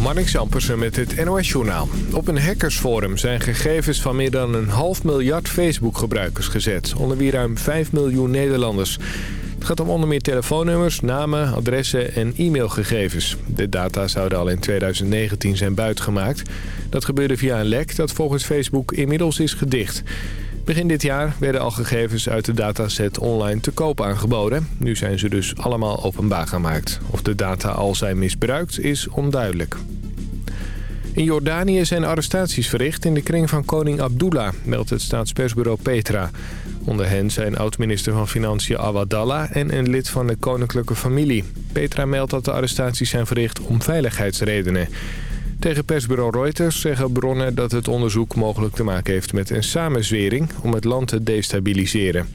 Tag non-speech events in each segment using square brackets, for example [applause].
Marnix Ampersen met het NOS-journaal. Op een hackersforum zijn gegevens van meer dan een half miljard Facebook-gebruikers gezet. Onder wie ruim 5 miljoen Nederlanders. Het gaat om onder meer telefoonnummers, namen, adressen en e-mailgegevens. De data zouden al in 2019 zijn buitgemaakt. Dat gebeurde via een lek dat volgens Facebook inmiddels is gedicht. Begin dit jaar werden al gegevens uit de dataset online te koop aangeboden. Nu zijn ze dus allemaal openbaar gemaakt. Of de data al zijn misbruikt is onduidelijk. In Jordanië zijn arrestaties verricht in de kring van koning Abdullah, meldt het staatspersbureau Petra. Onder hen zijn oud-minister van Financiën Awadallah en een lid van de koninklijke familie. Petra meldt dat de arrestaties zijn verricht om veiligheidsredenen. Tegen persbureau Reuters zeggen bronnen dat het onderzoek mogelijk te maken heeft met een samenzwering om het land te destabiliseren.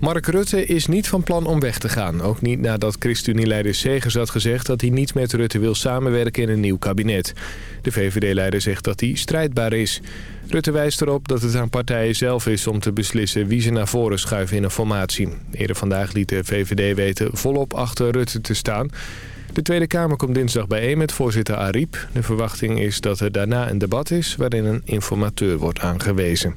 Mark Rutte is niet van plan om weg te gaan. Ook niet nadat ChristenUnie-leider Segers had gezegd dat hij niet met Rutte wil samenwerken in een nieuw kabinet. De VVD-leider zegt dat hij strijdbaar is. Rutte wijst erop dat het aan partijen zelf is om te beslissen wie ze naar voren schuiven in een formatie. Eerder vandaag liet de VVD weten volop achter Rutte te staan. De Tweede Kamer komt dinsdag bijeen met voorzitter Ariep. De verwachting is dat er daarna een debat is waarin een informateur wordt aangewezen.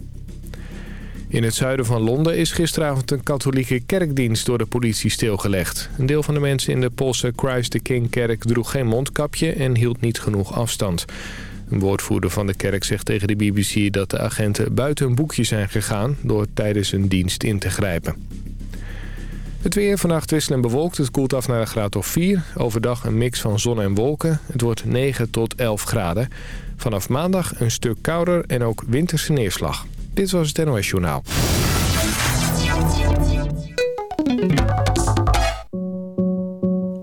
In het zuiden van Londen is gisteravond een katholieke kerkdienst door de politie stilgelegd. Een deel van de mensen in de Poolse Christ the King kerk droeg geen mondkapje en hield niet genoeg afstand. Een woordvoerder van de kerk zegt tegen de BBC dat de agenten buiten hun boekje zijn gegaan door tijdens een dienst in te grijpen. Het weer vannacht wisselend bewolkt. Het koelt af naar een graad of 4. Overdag een mix van zon en wolken. Het wordt 9 tot 11 graden. Vanaf maandag een stuk kouder en ook winterse neerslag. Dit was het NOS Journaal.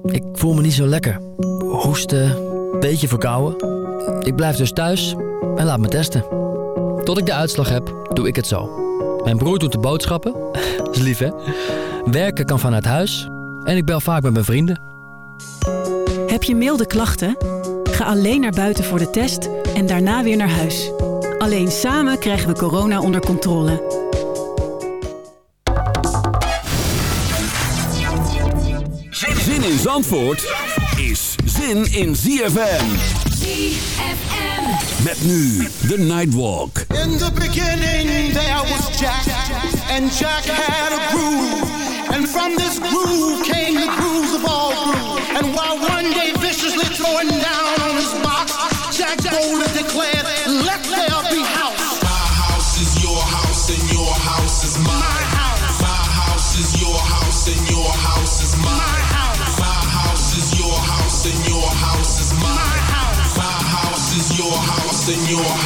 Ik voel me niet zo lekker. Hoesten, beetje verkouden. Ik blijf dus thuis en laat me testen. Tot ik de uitslag heb, doe ik het zo. Mijn broer doet de boodschappen. [laughs] is lief, hè? Werken kan vanuit huis. En ik bel vaak met mijn vrienden. Heb je milde klachten? Ga alleen naar buiten voor de test en daarna weer naar huis. Alleen samen krijgen we corona onder controle. Zin in Zandvoort is zin in ZFM. ZFM. Met nu de Nightwalk. In the beginning there was Jack, and Jack had a groove. And from this groove came the grooves of all grooves. And while one day viciously throwing down on his box, Jack boldly declared, let there be house. My house is your house and your house is mine. My house. My house is your house and your house is mine. My house. My house is your house and your house is My house. My house is your house and your house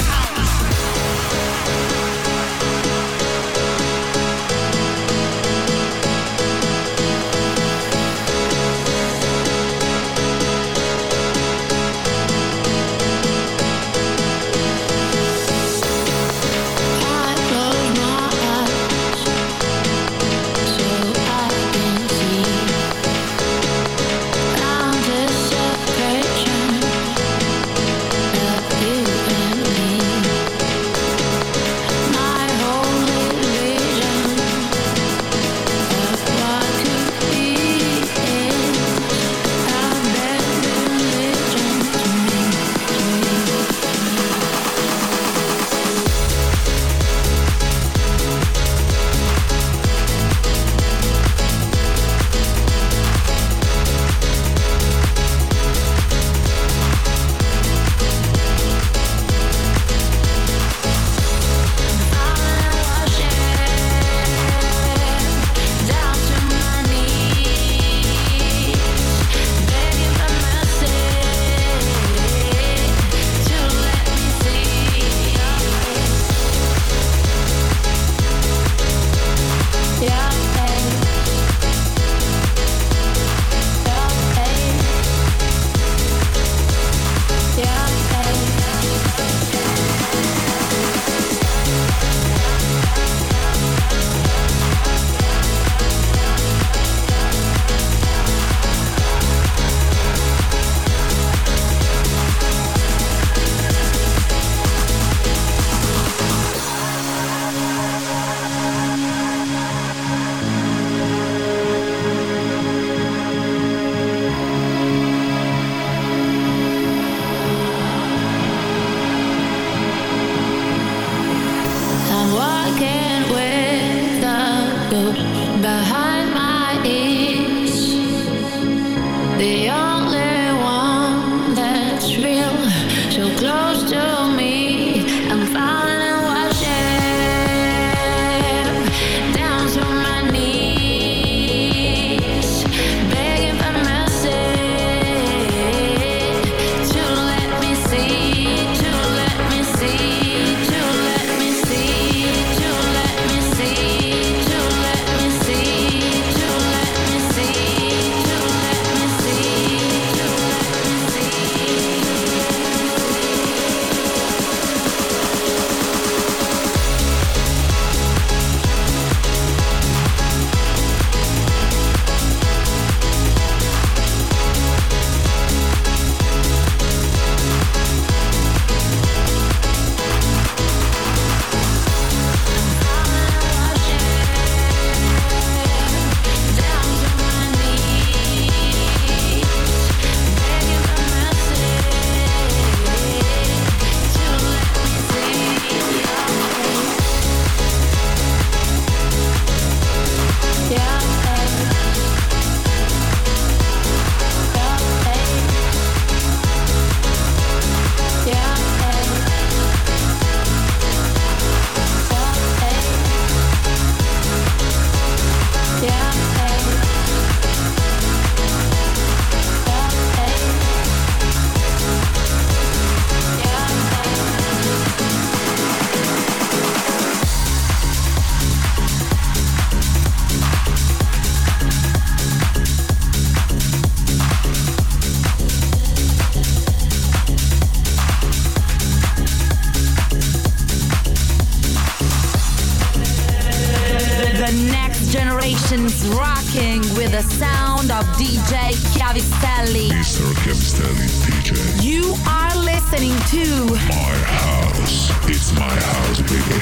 Charlie. Mr. Kempston DJ. You are listening to My House. It's my house, baby.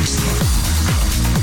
Listen.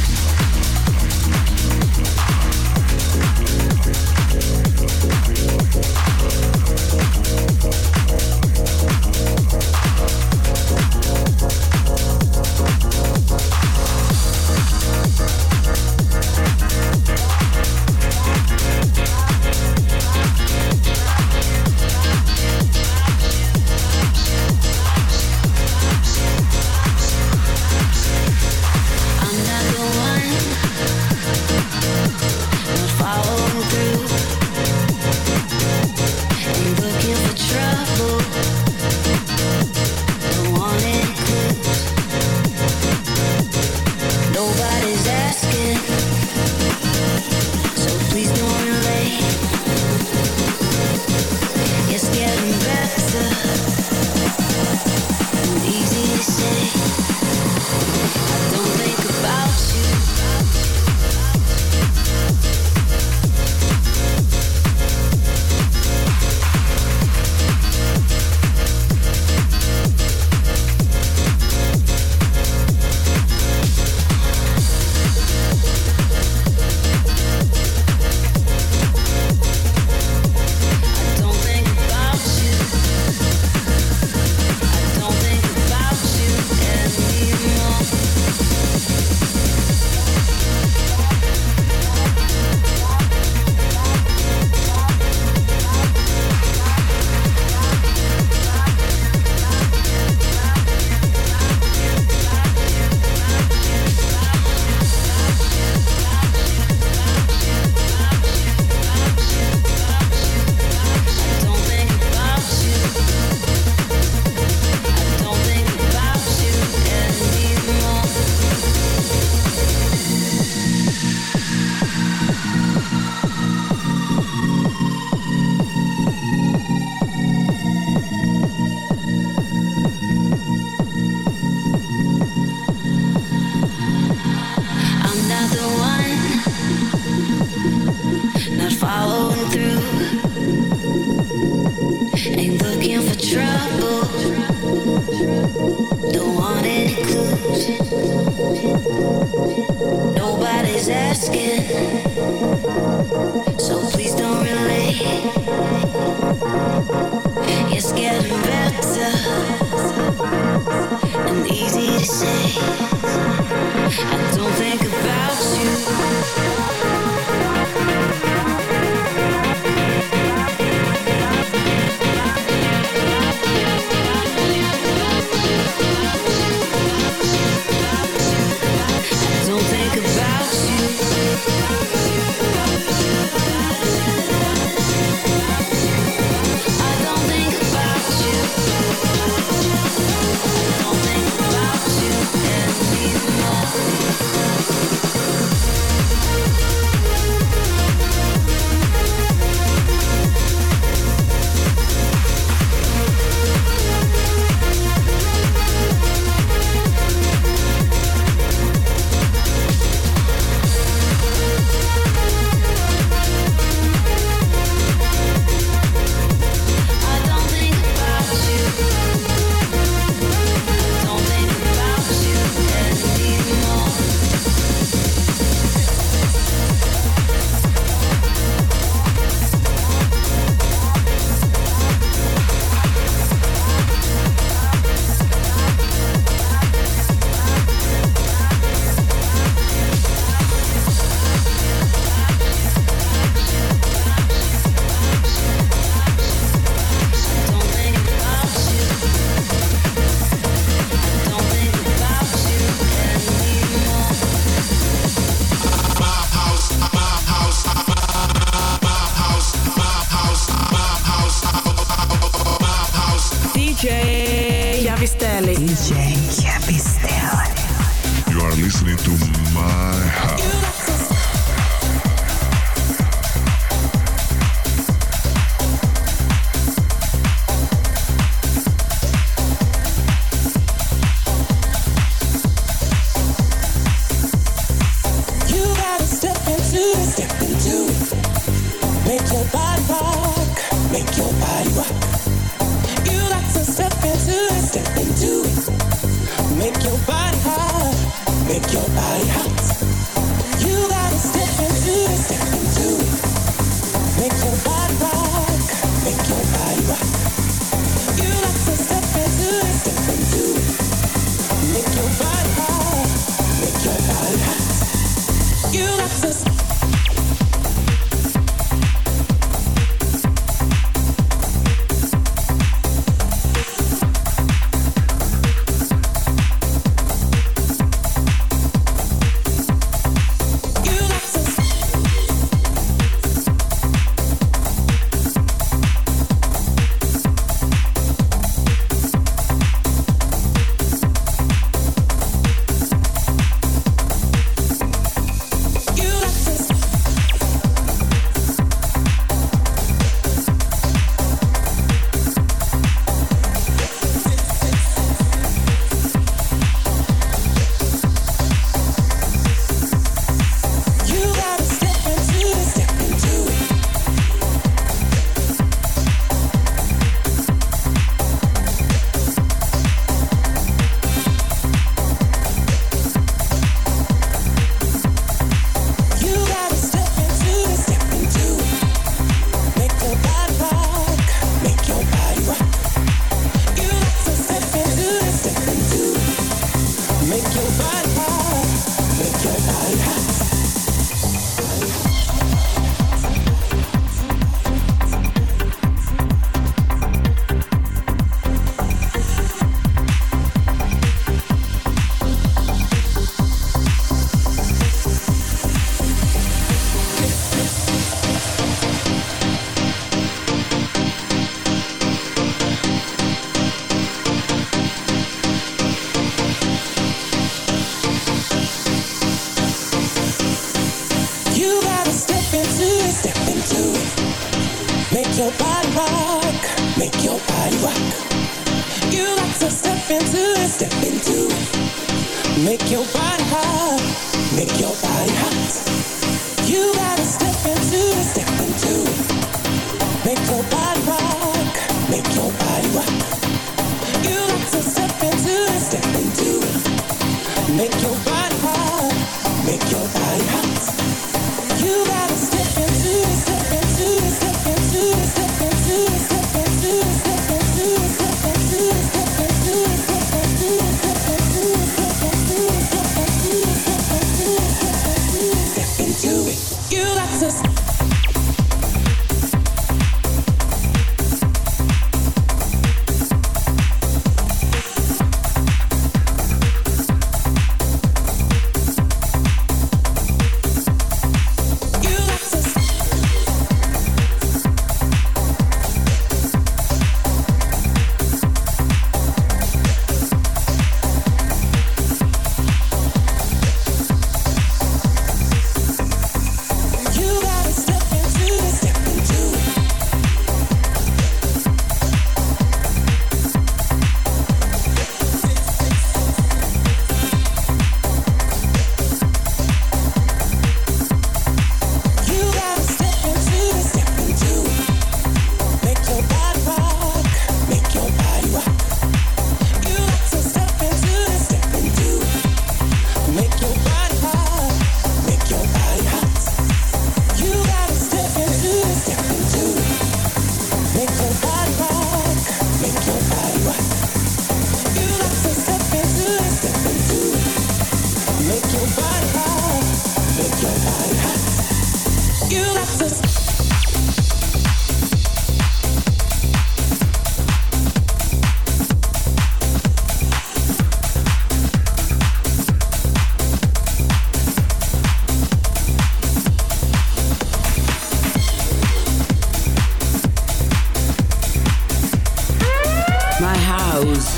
Make your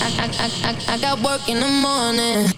I, I, I, I got work in the morning.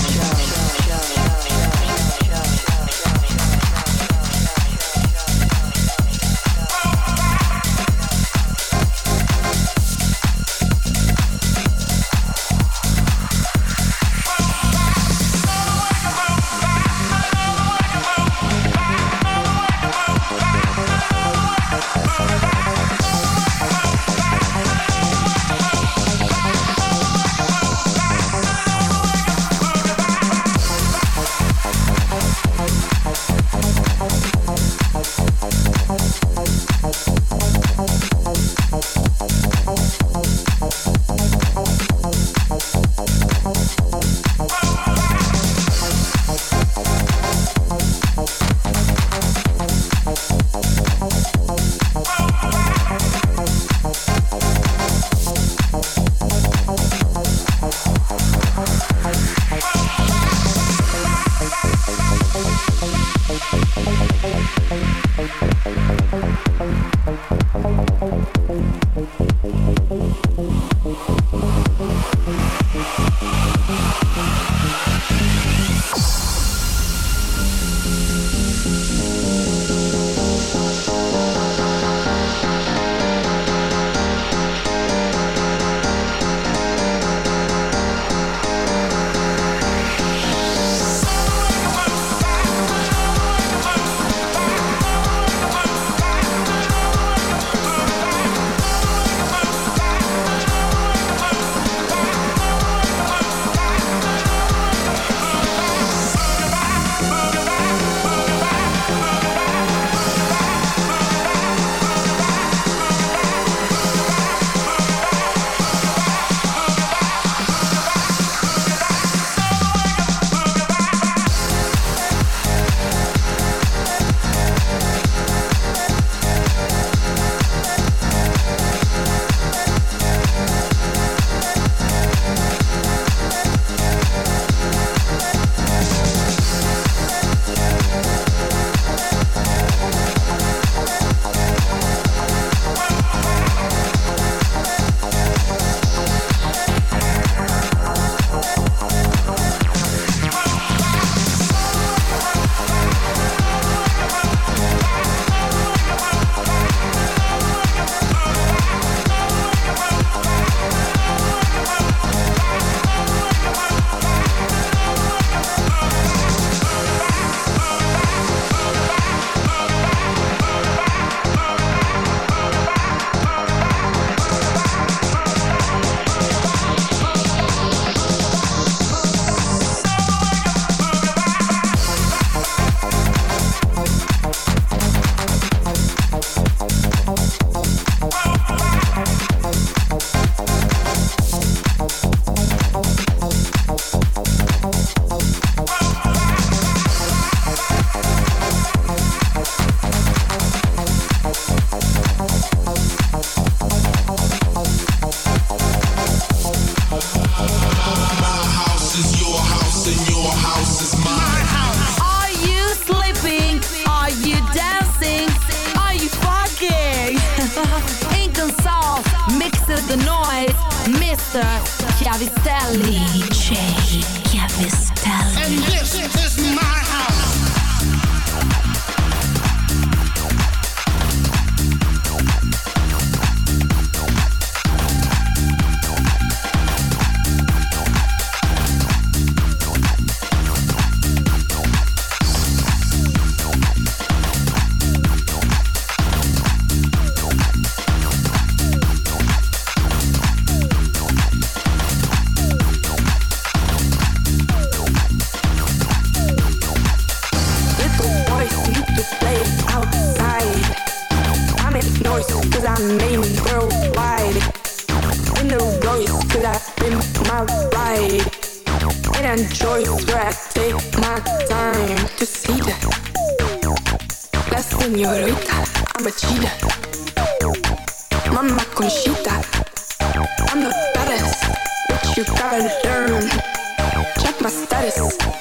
My status,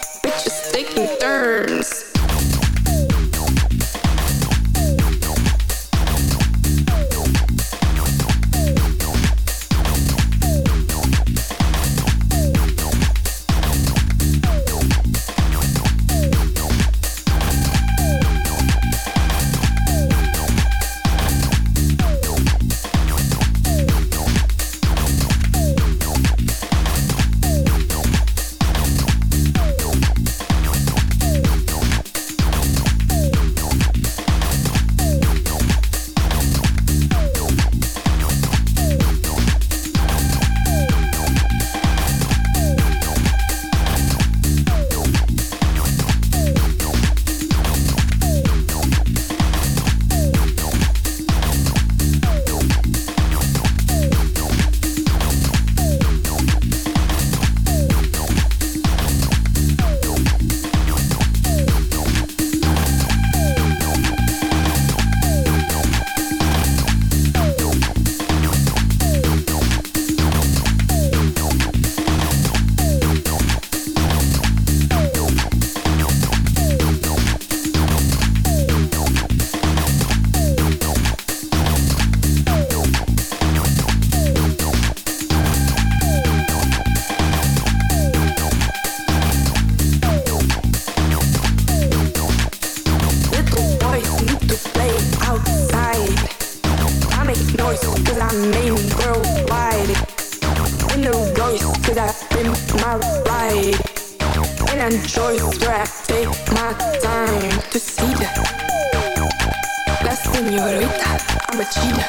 señorita, I'm a cheetah.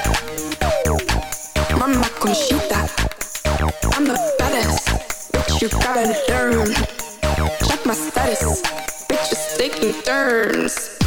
Mama Conchita, I'm the baddest. Bitch, you gotta learn. Check my status. Bitches taking turns.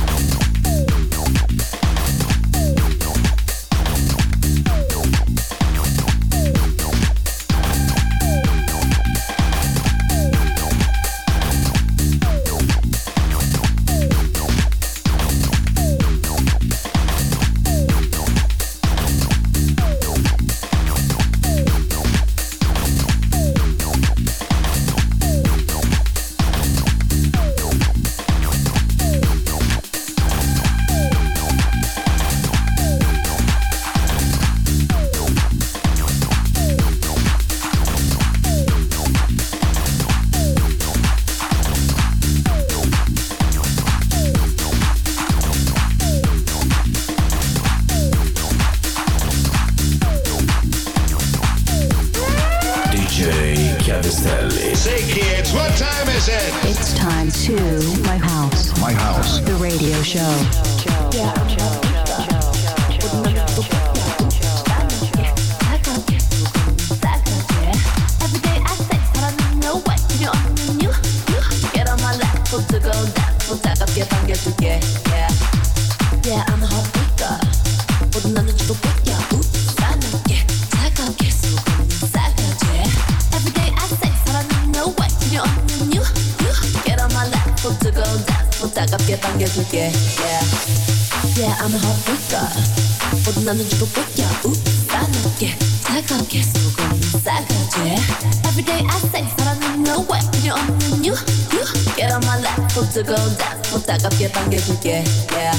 사랑은 no way 필요 없는 you, you. Get on my lap, 또 뜨거운 dance, 또 따갑게 당겨줄게. Yeah.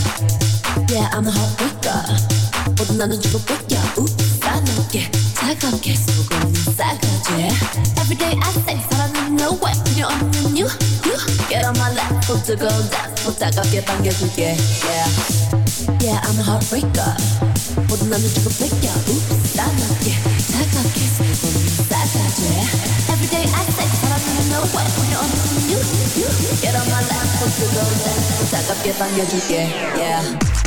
Yeah, I'm a heartbreaker. 모든 나는 주로 뺏겨. 싸늘게, 차갑게 수고는 싸가지. Every day I say 사랑은 no way 필요 없는 you, you. Get on my lap, 또 뜨거운 dance, 또 따갑게 당겨줄게. Yeah, yeah, I'm a heartbreaker. 모든 나는 주로 뺏겨. 싸늘게, 차갑게 수고는 싸가지. Get on my lap, put your girl down, your pie, pan, yo, yeah.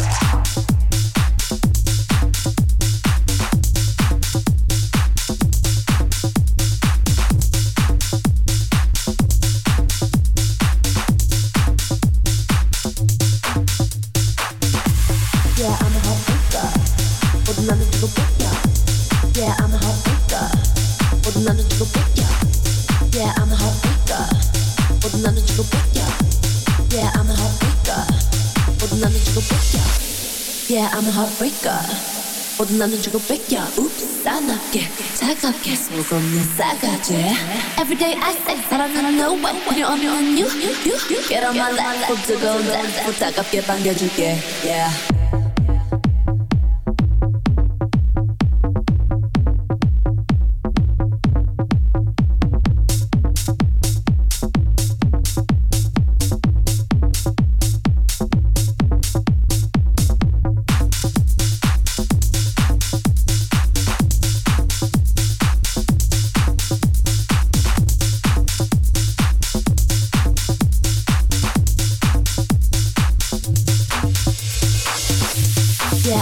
女の自己ベキャーうっさなけ高けそこに下がち Everyday I say さらなら No way Put it on you new Get on my lap こっちがおんだ高け番が受験 Yeah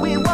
we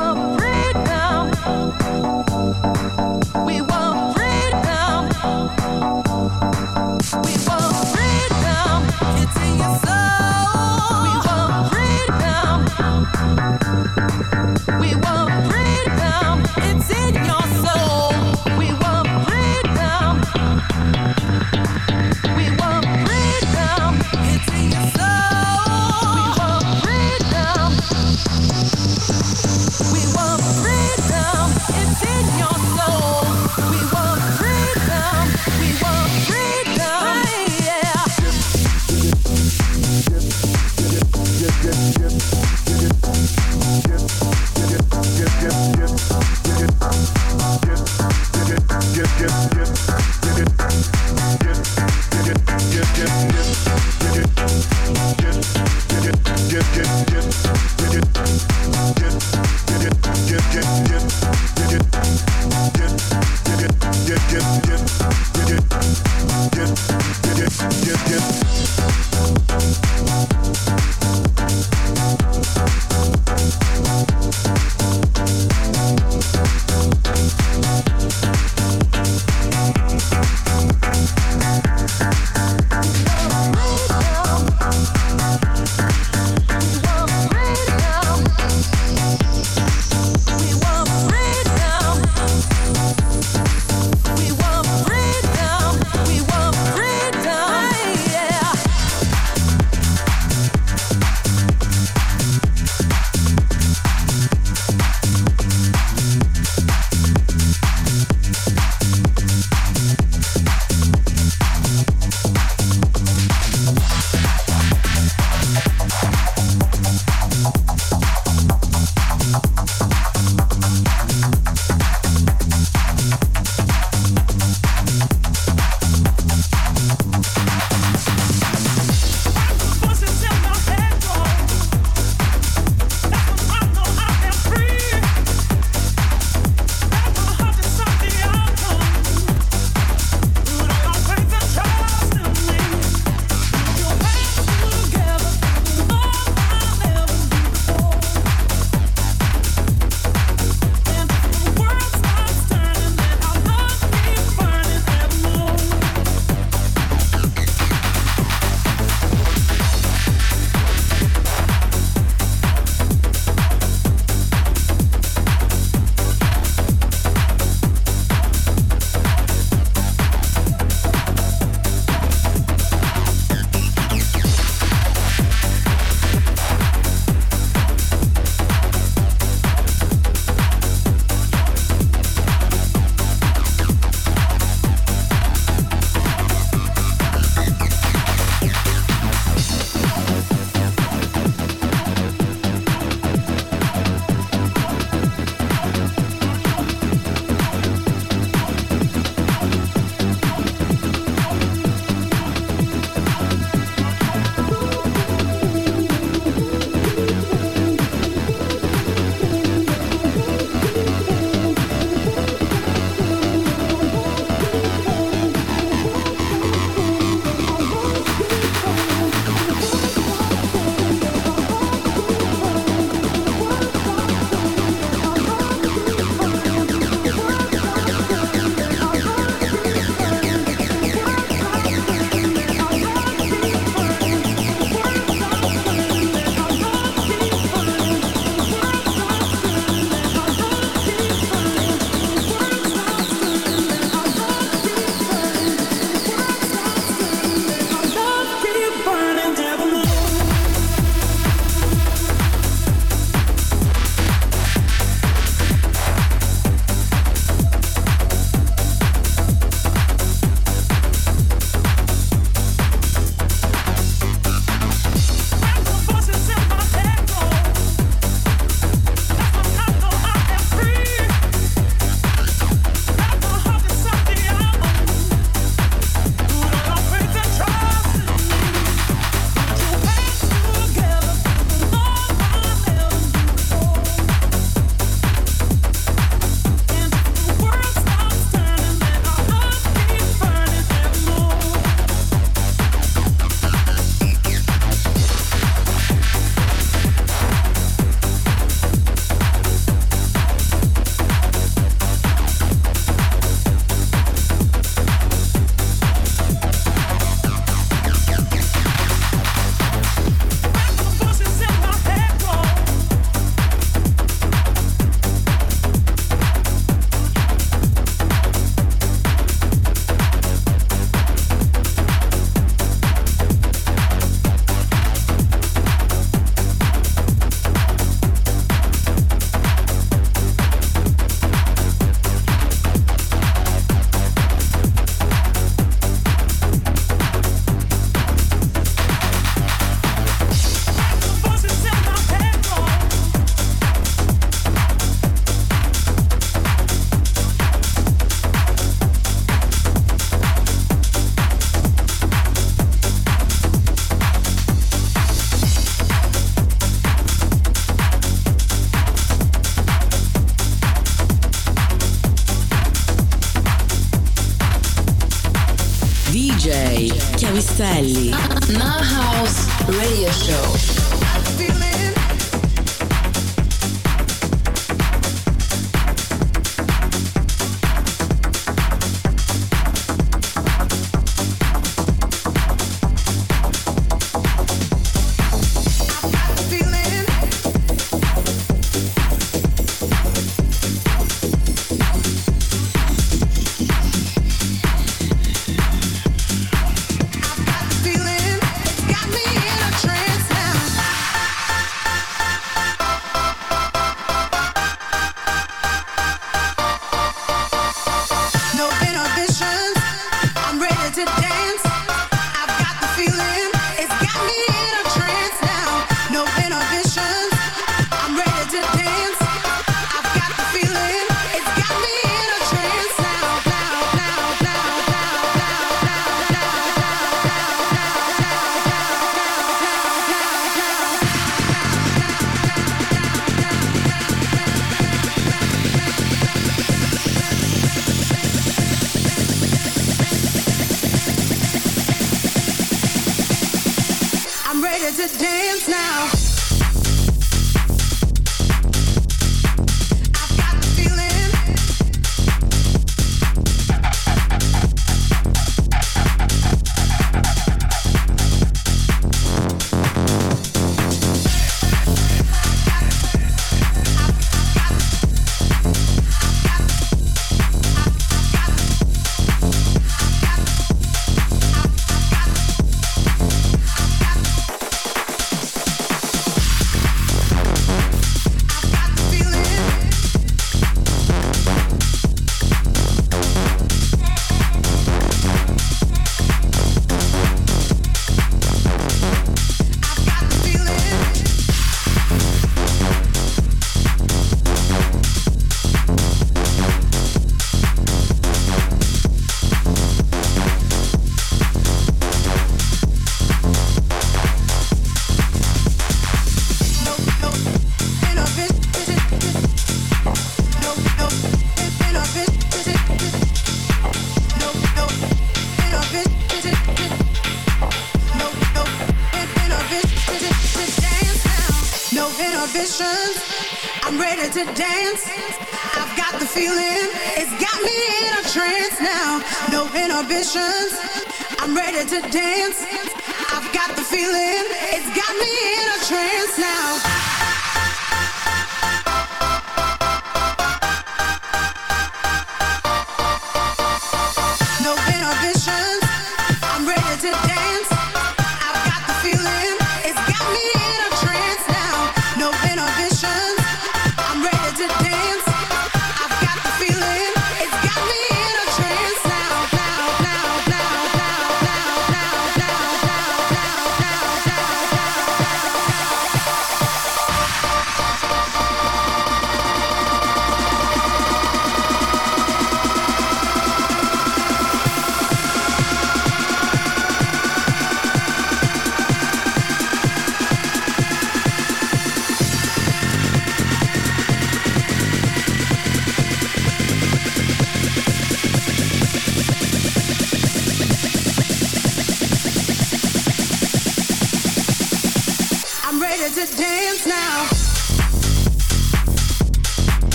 Vision.